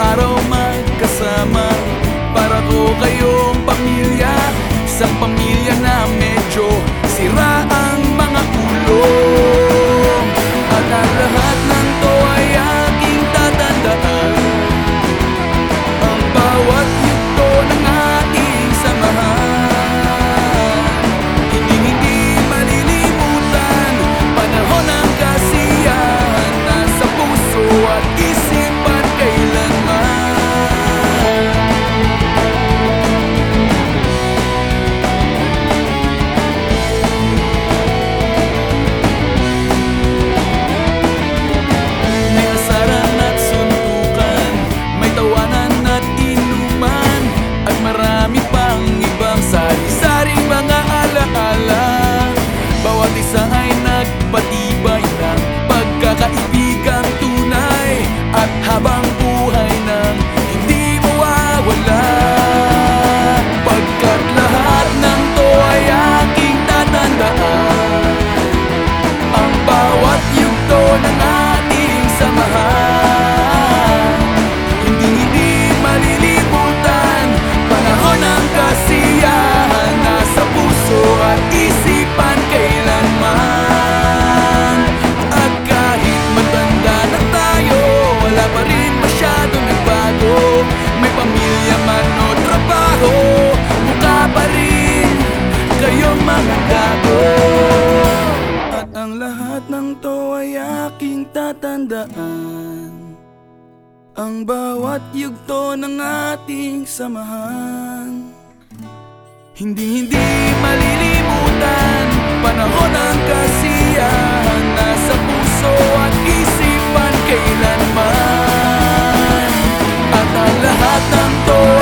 araw magkasama. Para ko kayong pamilya Isang pamilya na medyo sira ang mga ulo. Kayong mga gago at ang lahat ng to ay aking tatandaan. Ang bawat yugto ng ating samahan. Hindi hindi malilimutan Panahon ng kasiyahan. Nasa puso at isipan kailanman. At ang lahat ng to